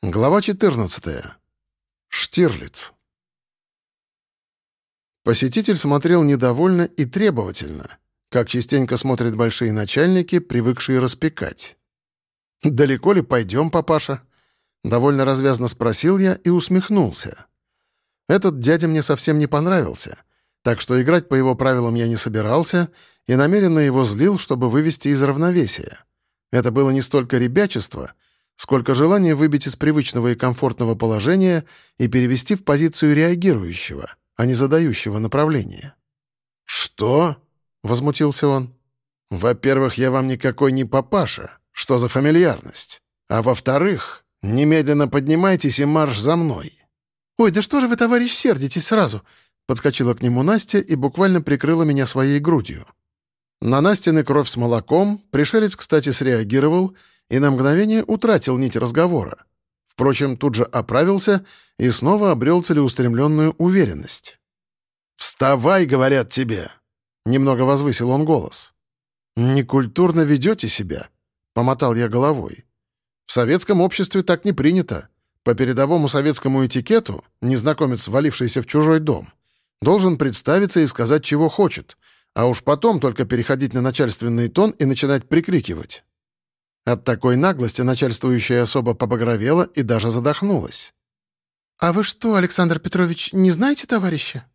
Глава 14. Штирлиц. Посетитель смотрел недовольно и требовательно, как частенько смотрят большие начальники, привыкшие распекать. «Далеко ли пойдем, папаша?» Довольно развязно спросил я и усмехнулся. Этот дядя мне совсем не понравился, так что играть по его правилам я не собирался и намеренно его злил, чтобы вывести из равновесия. Это было не столько ребячество — сколько желания выбить из привычного и комфортного положения и перевести в позицию реагирующего, а не задающего направление. «Что?» — возмутился он. «Во-первых, я вам никакой не папаша. Что за фамильярность? А во-вторых, немедленно поднимайтесь и марш за мной». «Ой, да что же вы, товарищ, сердитесь сразу?» Подскочила к нему Настя и буквально прикрыла меня своей грудью. На Настины кровь с молоком пришелец, кстати, среагировал и на мгновение утратил нить разговора. Впрочем, тут же оправился и снова обрел целеустремленную уверенность. «Вставай!» — говорят тебе. Немного возвысил он голос. «Некультурно ведете себя», — помотал я головой. «В советском обществе так не принято. По передовому советскому этикету незнакомец, валившийся в чужой дом, должен представиться и сказать, чего хочет, а уж потом только переходить на начальственный тон и начинать прикрикивать. От такой наглости начальствующая особа побагровела и даже задохнулась. «А вы что, Александр Петрович, не знаете товарища?»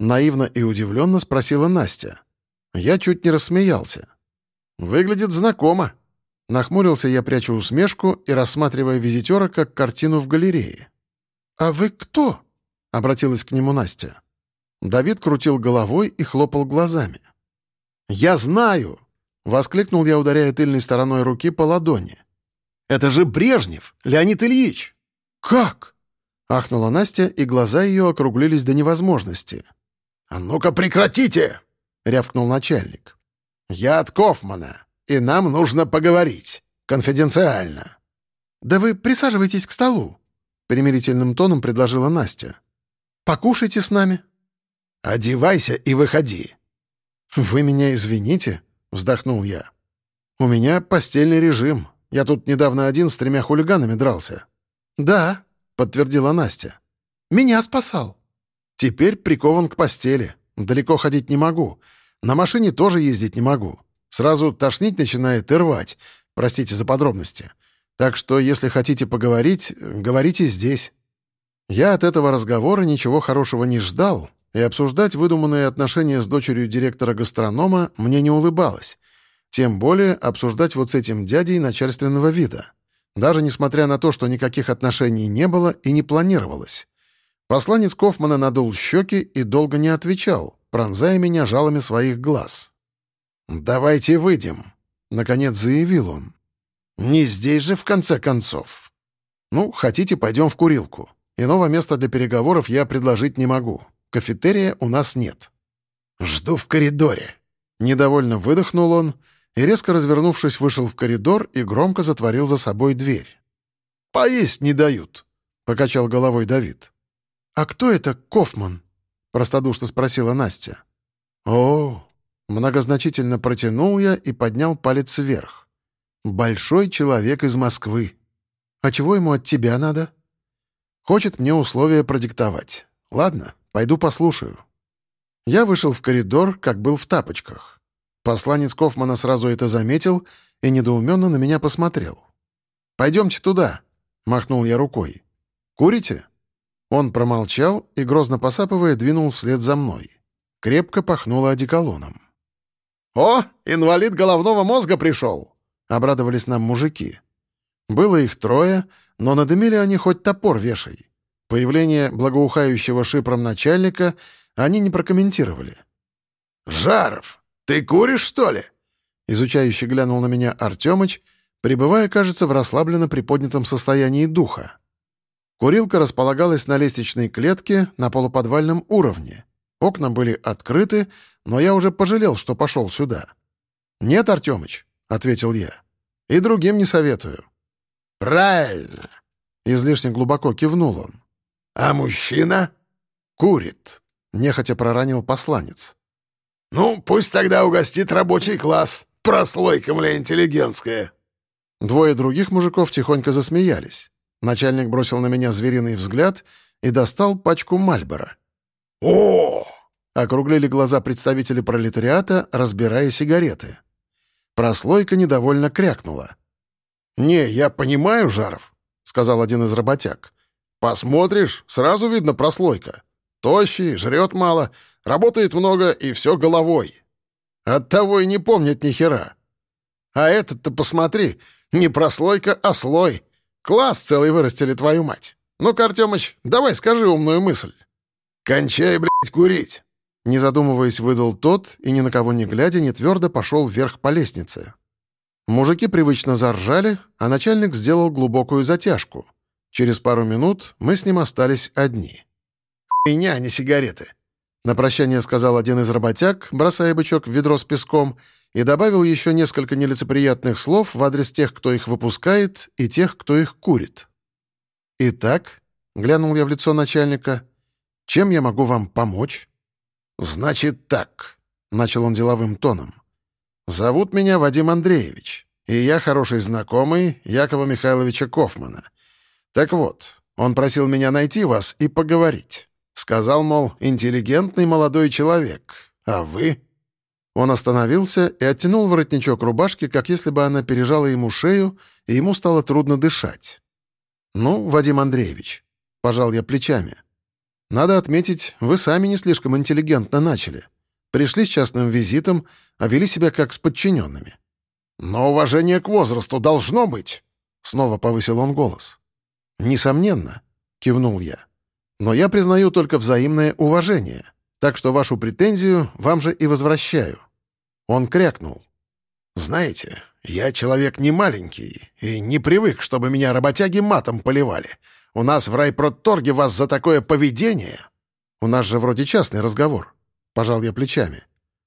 Наивно и удивленно спросила Настя. Я чуть не рассмеялся. «Выглядит знакомо». Нахмурился я, пряча усмешку и рассматривая визитера как картину в галерее. «А вы кто?» — обратилась к нему Настя. Давид крутил головой и хлопал глазами. «Я знаю!» — воскликнул я, ударяя тыльной стороной руки по ладони. «Это же Брежнев, Леонид Ильич!» «Как?» — ахнула Настя, и глаза ее округлились до невозможности. «А ну-ка прекратите!» — рявкнул начальник. «Я от Кофмана, и нам нужно поговорить. Конфиденциально». «Да вы присаживайтесь к столу», — примирительным тоном предложила Настя. «Покушайте с нами». «Одевайся и выходи». «Вы меня извините», — вздохнул я. «У меня постельный режим. Я тут недавно один с тремя хулиганами дрался». «Да», — подтвердила Настя. «Меня спасал». «Теперь прикован к постели. Далеко ходить не могу. На машине тоже ездить не могу. Сразу тошнить начинает и рвать. Простите за подробности. Так что, если хотите поговорить, говорите здесь». Я от этого разговора ничего хорошего не ждал, и обсуждать выдуманные отношения с дочерью директора гастронома мне не улыбалось. Тем более обсуждать вот с этим дядей начальственного вида. Даже несмотря на то, что никаких отношений не было и не планировалось. Посланец Кофмана надул щеки и долго не отвечал, пронзая меня жалами своих глаз. «Давайте выйдем», — наконец заявил он. «Не здесь же, в конце концов. Ну, хотите, пойдем в курилку. Иного места для переговоров я предложить не могу. Кафетерия у нас нет. Жду в коридоре. Недовольно выдохнул он и, резко развернувшись, вышел в коридор и громко затворил за собой дверь. «Поесть не дают», — покачал головой Давид. «А кто это Кофман?» — простодушно спросила Настя. «О!» — многозначительно протянул я и поднял палец вверх. «Большой человек из Москвы. А чего ему от тебя надо?» «Хочет мне условия продиктовать. Ладно, Пойду послушаю». Я вышел в коридор, как был в тапочках. Посланец Кофмана сразу это заметил и недоуменно на меня посмотрел. «Пойдемте туда», — махнул я рукой. «Курите?» Он промолчал и, грозно посапывая, двинул вслед за мной. Крепко пахнуло одеколоном. «О, инвалид головного мозга пришел!» — обрадовались нам мужики. Было их трое, но надымили они хоть топор вешай. Появление благоухающего шипром начальника они не прокомментировали. «Жаров, ты куришь, что ли?» Изучающе глянул на меня Артемыч, пребывая, кажется, в расслабленно приподнятом состоянии духа. Курилка располагалась на лестничной клетке на полуподвальном уровне. Окна были открыты, но я уже пожалел, что пошел сюда. «Нет, Артемыч», — ответил я, — «и другим не советую». «Правильно», — излишне глубоко кивнул он. «А мужчина?» «Курит», — нехотя проронил посланец. «Ну, пусть тогда угостит рабочий класс. Прослойка, мля, интеллигентская». Двое других мужиков тихонько засмеялись. Начальник бросил на меня звериный взгляд и достал пачку Мальбора. «О!» — округлили глаза представители пролетариата, разбирая сигареты. Прослойка недовольно крякнула. «Не, я понимаю, Жаров», — сказал один из работяг. «Посмотришь, сразу видно прослойка. Тощий, жрет мало, работает много и все головой. Оттого и не помнит ни хера. А этот-то посмотри, не прослойка, а слой. Класс целый вырастили, твою мать. Ну-ка, Артемыч, давай скажи умную мысль». «Кончай, блядь, курить!» Не задумываясь, выдал тот и, ни на кого не глядя, не твердо пошел вверх по лестнице. Мужики привычно заржали, а начальник сделал глубокую затяжку. Через пару минут мы с ним остались одни. «Меня, а не сигареты!» На прощание сказал один из работяг, бросая бычок в ведро с песком, и добавил еще несколько нелицеприятных слов в адрес тех, кто их выпускает, и тех, кто их курит. «Итак», — глянул я в лицо начальника, — «чем я могу вам помочь?» «Значит так», — начал он деловым тоном. «Зовут меня Вадим Андреевич, и я хороший знакомый Якова Михайловича Кофмана. Так вот, он просил меня найти вас и поговорить. Сказал, мол, интеллигентный молодой человек. А вы?» Он остановился и оттянул воротничок рубашки, как если бы она пережала ему шею, и ему стало трудно дышать. «Ну, Вадим Андреевич», — пожал я плечами, — надо отметить, вы сами не слишком интеллигентно начали. Пришли с частным визитом, а вели себя как с подчиненными. «Но уважение к возрасту должно быть!» Снова повысил он голос. «Несомненно», — кивнул я. «Но я признаю только взаимное уважение, так что вашу претензию вам же и возвращаю». Он крякнул. «Знаете, я человек не маленький и не привык, чтобы меня работяги матом поливали. У нас в райпродторге вас за такое поведение...» «У нас же вроде частный разговор», — пожал я плечами.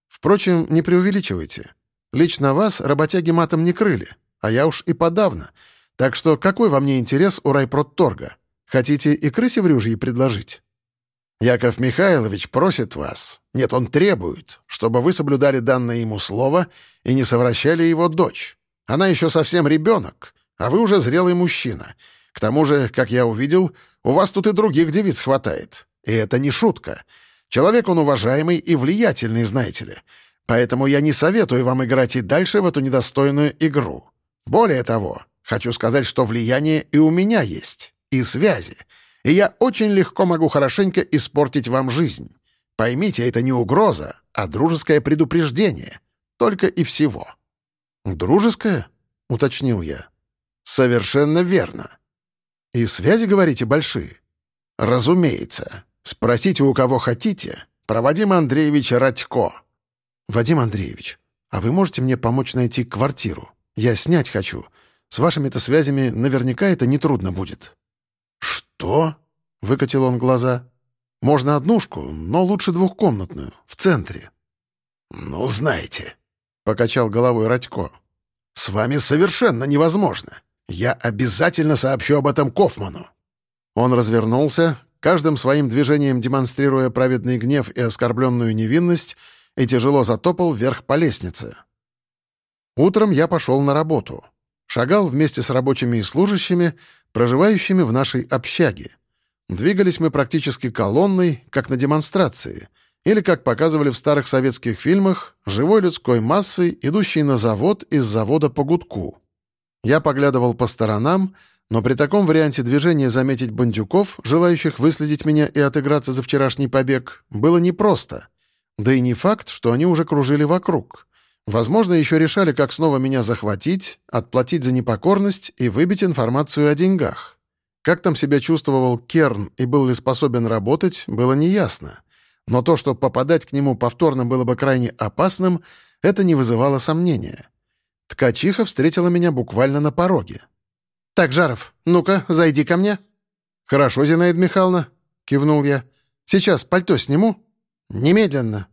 «Впрочем, не преувеличивайте. Лично вас работяги матом не крыли, а я уж и подавно. Так что какой во мне интерес у райпродторга? Хотите и крысе в рюжье предложить?» «Яков Михайлович просит вас, нет, он требует, чтобы вы соблюдали данное ему слово и не совращали его дочь. Она еще совсем ребенок, а вы уже зрелый мужчина. К тому же, как я увидел, у вас тут и других девиц хватает. И это не шутка. Человек он уважаемый и влиятельный, знаете ли. Поэтому я не советую вам играть и дальше в эту недостойную игру. Более того, хочу сказать, что влияние и у меня есть, и связи. И я очень легко могу хорошенько испортить вам жизнь. Поймите, это не угроза, а дружеское предупреждение. Только и всего». «Дружеское?» — уточнил я. «Совершенно верно. «И связи, говорите, большие?» «Разумеется. Спросите, у кого хотите. Про Вадима Андреевича Радько». «Вадим Андреевич, а вы можете мне помочь найти квартиру? Я снять хочу. С вашими-то связями наверняка это нетрудно будет». «Что?» — выкатил он глаза. «Можно однушку, но лучше двухкомнатную, в центре». «Ну, знаете», — покачал головой Радько, — «с вами совершенно невозможно. Я обязательно сообщу об этом Кофману». Он развернулся, каждым своим движением демонстрируя праведный гнев и оскорбленную невинность, и тяжело затопал вверх по лестнице. Утром я пошел на работу. Шагал вместе с рабочими и служащими, проживающими в нашей общаге. Двигались мы практически колонной, как на демонстрации, или, как показывали в старых советских фильмах, живой людской массой, идущей на завод из завода по гудку. Я поглядывал по сторонам, но при таком варианте движения заметить бандюков, желающих выследить меня и отыграться за вчерашний побег, было непросто. Да и не факт, что они уже кружили вокруг. Возможно, еще решали, как снова меня захватить, отплатить за непокорность и выбить информацию о деньгах. Как там себя чувствовал Керн и был ли способен работать, было неясно. Но то, что попадать к нему повторно было бы крайне опасным, это не вызывало сомнения. Ткачиха встретила меня буквально на пороге. «Так, Жаров, ну-ка, зайди ко мне». «Хорошо, Зинаида Михайловна», — кивнул я. «Сейчас пальто сниму». «Немедленно».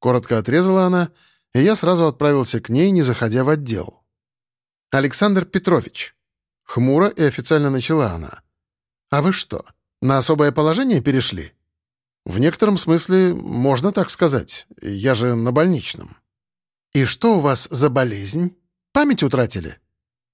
Коротко отрезала она, и я сразу отправился к ней, не заходя в отдел. «Александр Петрович». Хмуро и официально начала она. «А вы что, на особое положение перешли?» «В некотором смысле можно так сказать. Я же на больничном». «И что у вас за болезнь?» Память утратили?»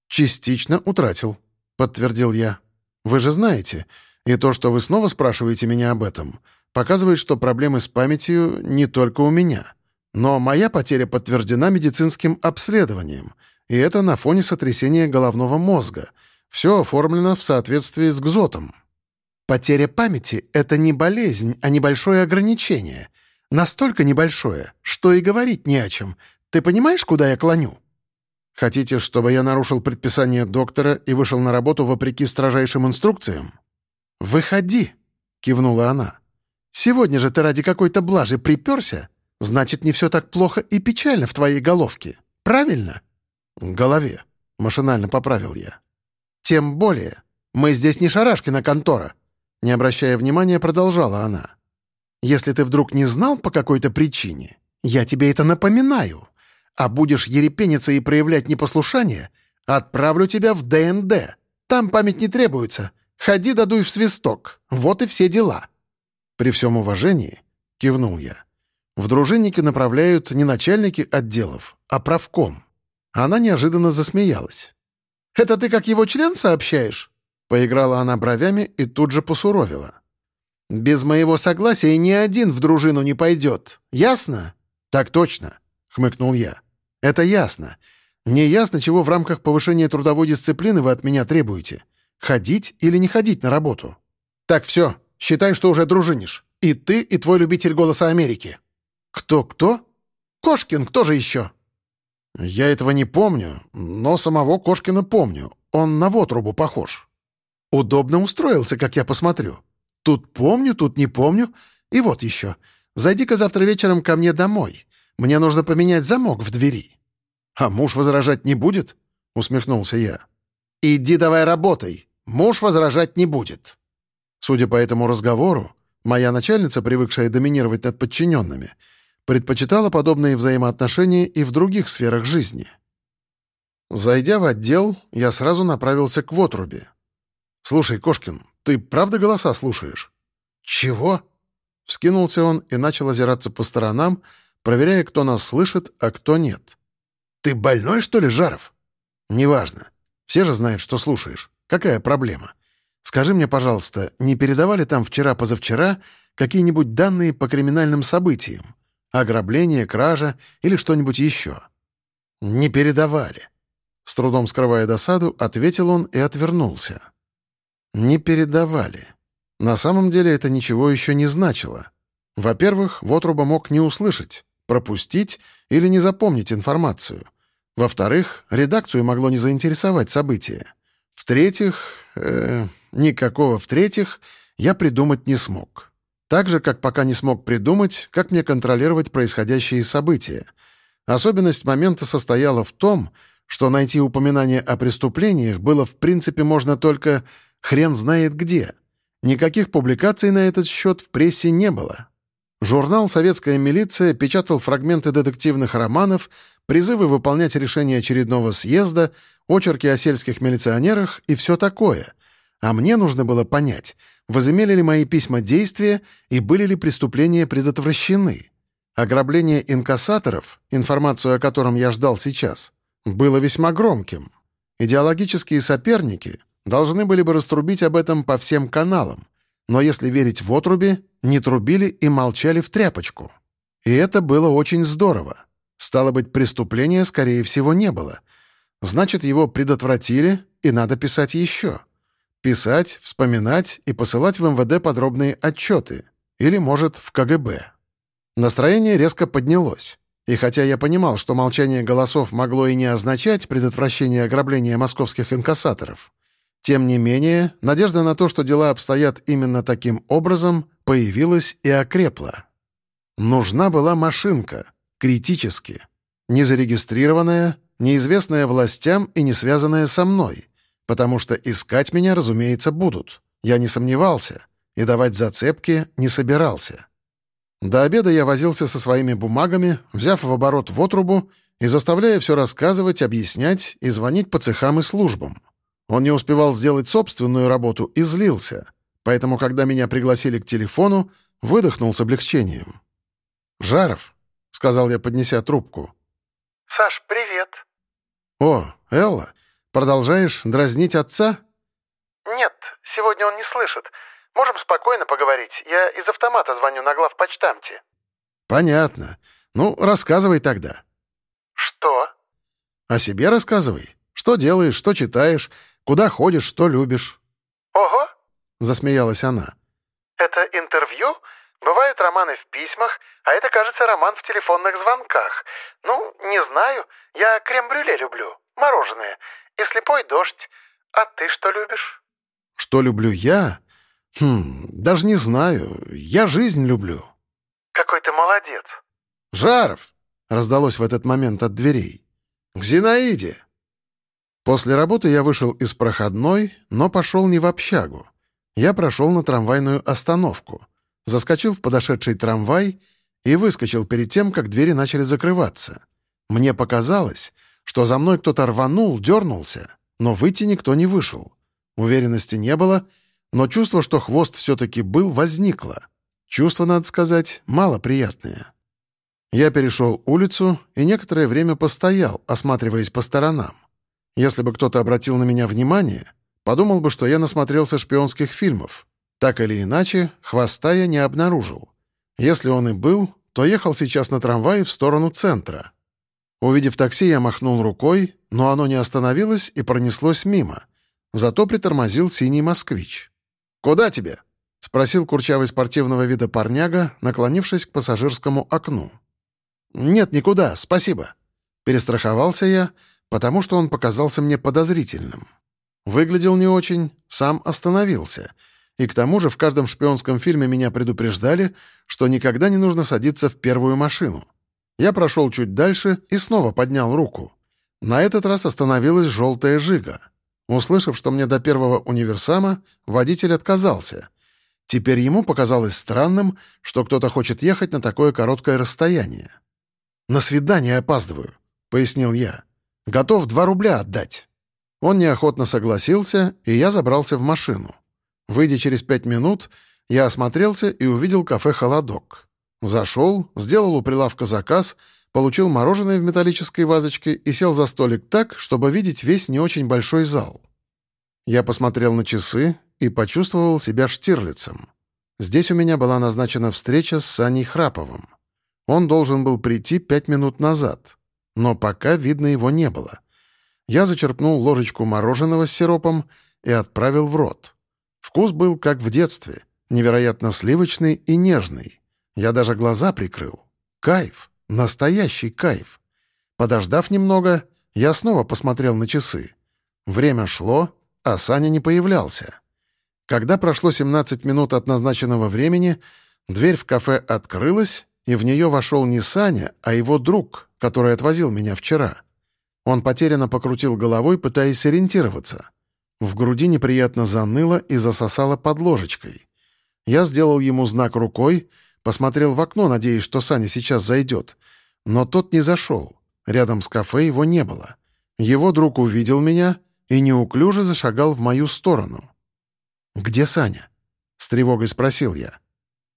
«Частично утратил», — подтвердил я. Вы же знаете, и то, что вы снова спрашиваете меня об этом, показывает, что проблемы с памятью не только у меня. Но моя потеря подтверждена медицинским обследованием, и это на фоне сотрясения головного мозга. Все оформлено в соответствии с ГЗОТом. Потеря памяти — это не болезнь, а небольшое ограничение. Настолько небольшое, что и говорить не о чем. Ты понимаешь, куда я клоню? Хотите, чтобы я нарушил предписание доктора и вышел на работу вопреки строжайшим инструкциям? «Выходи!» — кивнула она. «Сегодня же ты ради какой-то блажи приперся? Значит, не все так плохо и печально в твоей головке. Правильно?» «В голове», — машинально поправил я. «Тем более. Мы здесь не Шарашкина контора», — не обращая внимания, продолжала она. «Если ты вдруг не знал по какой-то причине, я тебе это напоминаю. А будешь ерепениться и проявлять непослушание, отправлю тебя в ДНД. Там память не требуется. Ходи да дуй в свисток. Вот и все дела». «При всем уважении», — кивнул я, — «в дружинники направляют не начальники отделов, а правком». Она неожиданно засмеялась. «Это ты как его член сообщаешь?» Поиграла она бровями и тут же посуровила. «Без моего согласия ни один в дружину не пойдет. Ясно?» «Так точно», — хмыкнул я. «Это ясно. Мне ясно, чего в рамках повышения трудовой дисциплины вы от меня требуете. Ходить или не ходить на работу? Так, все, считай, что уже дружинишь. И ты, и твой любитель «Голоса Америки». Кто-кто? Кошкин, кто же еще? Я этого не помню, но самого Кошкина помню. Он на вотрубу похож. Удобно устроился, как я посмотрю. Тут помню, тут не помню. И вот еще. Зайди-ка завтра вечером ко мне домой. Мне нужно поменять замок в двери. А муж возражать не будет? Усмехнулся я. Иди давай работай. Муж возражать не будет». Судя по этому разговору, моя начальница, привыкшая доминировать над подчиненными, предпочитала подобные взаимоотношения и в других сферах жизни. Зайдя в отдел, я сразу направился к Вотрубе. «Слушай, Кошкин, ты правда голоса слушаешь?» «Чего?» Вскинулся он и начал озираться по сторонам, проверяя, кто нас слышит, а кто нет. «Ты больной, что ли, Жаров?» «Неважно. Все же знают, что слушаешь. Какая проблема? Скажи мне, пожалуйста, не передавали там вчера-позавчера какие-нибудь данные по криминальным событиям? Ограбление, кража или что-нибудь еще?» «Не передавали». С трудом скрывая досаду, ответил он и отвернулся. «Не передавали. На самом деле это ничего еще не значило. Во-первых, Вотруба мог не услышать, пропустить или не запомнить информацию. Во-вторых, редакцию могло не заинтересовать событие. В-третьих, э, никакого в-третьих, я придумать не смог. Так же, как пока не смог придумать, как мне контролировать происходящие события. Особенность момента состояла в том, что найти упоминание о преступлениях было в принципе можно только хрен знает где. Никаких публикаций на этот счет в прессе не было. Журнал «Советская милиция» печатал фрагменты детективных романов, призывы выполнять решения очередного съезда, очерки о сельских милиционерах и все такое. А мне нужно было понять, возымели ли мои письма действия и были ли преступления предотвращены. Ограбление инкассаторов, информацию о котором я ждал сейчас, было весьма громким. Идеологические соперники должны были бы раструбить об этом по всем каналам, но если верить в отруби, не трубили и молчали в тряпочку. И это было очень здорово. Стало быть, преступления, скорее всего, не было. Значит, его предотвратили, и надо писать еще. Писать, вспоминать и посылать в МВД подробные отчеты. Или, может, в КГБ. Настроение резко поднялось. И хотя я понимал, что молчание голосов могло и не означать предотвращение ограбления московских инкассаторов, тем не менее, надежда на то, что дела обстоят именно таким образом, появилась и окрепла. Нужна была машинка, критически. Не зарегистрированная, неизвестная властям и не связанная со мной, потому что искать меня, разумеется, будут. Я не сомневался и давать зацепки не собирался. До обеда я возился со своими бумагами, взяв в оборот в отрубу и заставляя все рассказывать, объяснять и звонить по цехам и службам. Он не успевал сделать собственную работу и злился, поэтому, когда меня пригласили к телефону, выдохнул с облегчением. «Жаров», — сказал я, поднеся трубку. «Саш, привет». «О, Элла, продолжаешь дразнить отца?» «Нет, сегодня он не слышит. Можем спокойно поговорить. Я из автомата звоню на главпочтамте». «Понятно. Ну, рассказывай тогда». «Что?» «О себе рассказывай. Что делаешь, что читаешь, куда ходишь, что любишь». «Ого!» — засмеялась она. «Это интервью? Бывают романы в письмах, а это, кажется, роман в телефонных звонках. Ну, не знаю. Я крем-брюле люблю, мороженое, и слепой дождь. А ты что любишь?» «Что люблю я? Хм, даже не знаю. Я жизнь люблю». «Какой ты молодец!» «Жаров!» — раздалось в этот момент от дверей. «К Зинаиде!» После работы я вышел из проходной, но пошел не в общагу. Я прошел на трамвайную остановку, заскочил в подошедший трамвай и выскочил перед тем, как двери начали закрываться. Мне показалось, что за мной кто-то рванул, дернулся, но выйти никто не вышел. Уверенности не было, но чувство, что хвост все-таки был, возникло. Чувство, надо сказать, малоприятное. Я перешел улицу и некоторое время постоял, осматриваясь по сторонам. Если бы кто-то обратил на меня внимание, подумал бы, что я насмотрелся шпионских фильмов. Так или иначе, хвоста я не обнаружил. Если он и был, то ехал сейчас на трамвае в сторону центра. Увидев такси, я махнул рукой, но оно не остановилось и пронеслось мимо. Зато притормозил синий москвич. «Куда тебе?» — спросил курчавый спортивного вида парняга, наклонившись к пассажирскому окну. «Нет, никуда, спасибо». Перестраховался я, потому что он показался мне подозрительным. Выглядел не очень, сам остановился. И к тому же в каждом шпионском фильме меня предупреждали, что никогда не нужно садиться в первую машину. Я прошел чуть дальше и снова поднял руку. На этот раз остановилась желтая жига. Услышав, что мне до первого универсама, водитель отказался. Теперь ему показалось странным, что кто-то хочет ехать на такое короткое расстояние. «На свидание опаздываю», — пояснил я. «Готов два рубля отдать». Он неохотно согласился, и я забрался в машину. Выйдя через пять минут, я осмотрелся и увидел кафе «Холодок». Зашел, сделал у прилавка заказ, получил мороженое в металлической вазочке и сел за столик так, чтобы видеть весь не очень большой зал. Я посмотрел на часы и почувствовал себя Штирлицем. Здесь у меня была назначена встреча с Саней Храповым. Он должен был прийти пять минут назад, но пока, видно, его не было. Я зачерпнул ложечку мороженого с сиропом и отправил в рот. Вкус был как в детстве, невероятно сливочный и нежный. Я даже глаза прикрыл. Кайф, настоящий кайф. Подождав немного, я снова посмотрел на часы. Время шло, а Саня не появлялся. Когда прошло 17 минут от назначенного времени, дверь в кафе открылась, и в нее вошел не Саня, а его друг, который отвозил меня вчера. Он потерянно покрутил головой, пытаясь сориентироваться. В груди неприятно заныло и засосало под ложечкой. Я сделал ему знак рукой, посмотрел в окно, надеясь, что Саня сейчас зайдет. Но тот не зашел. Рядом с кафе его не было. Его друг увидел меня и неуклюже зашагал в мою сторону. «Где Саня?» — с тревогой спросил я.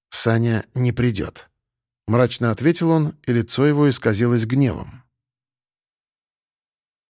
«Саня не придет», — мрачно ответил он, и лицо его исказилось гневом.